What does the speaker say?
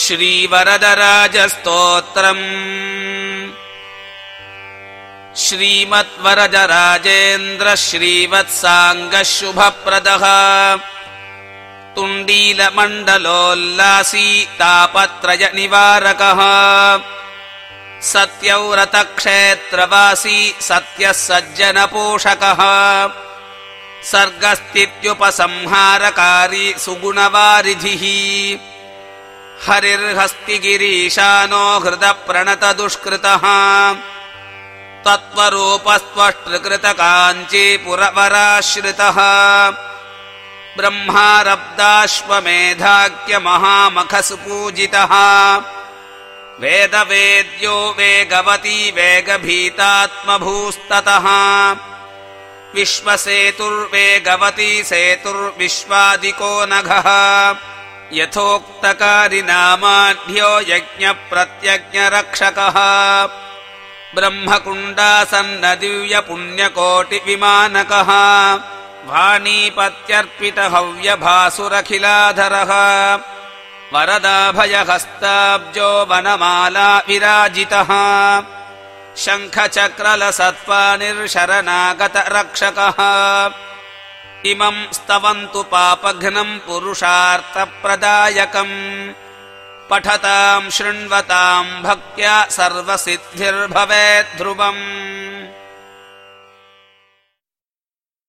श्रीवरदराजस्तोत्रम्। श्रीमद्वरजराजेन्द्र श्रीवत्साङ्गः शुभप्रदः तुण्डीलमण्डलोल्लासी तापत्रयनिवारकः सत्यव्रतक्षेत्रवासी सत्यः सज्जनपोषकः सर्गस्तित्युपसंहारकारी सुगुणवारिधिः हरिर्हस्तिगिरीशानो हृदप्रणतदुष्कृतः। तत्त्वरूपस्त्वष्टृकृतकाञ्चीपुरवराश्रितः। ब्रह्मारब्दाश्वमेधाख्यमहामखसु पूजितः वेदवेद्यो वेगवती वेगभीतात्मभूस्ततः। विश्वसेतुर्वेगवती सेतुर्विश्वादिको नघः यथोक्तकारिनामाढ्यो यज्ञप्रत्यज्ञरक्षकः। ब्रह्मकुण्डासन्नदिव्यपुण्यकोटिविमानकः। वाणीपत्यर्पितहव्यभासुरखिलाधरः। वरदाभयहस्ताब्जो वनमाला विराजितः शङ्खचक्रलसत्त्वानिर्शरणागतरक्षकः इमम् स्तवन्तु पापघ्नम् पुरुषार्थप्रदायकम्। पठताम् शृण्वताम् भक्त्या सर्वसिद्धिर्भवेद्ध्रुवम्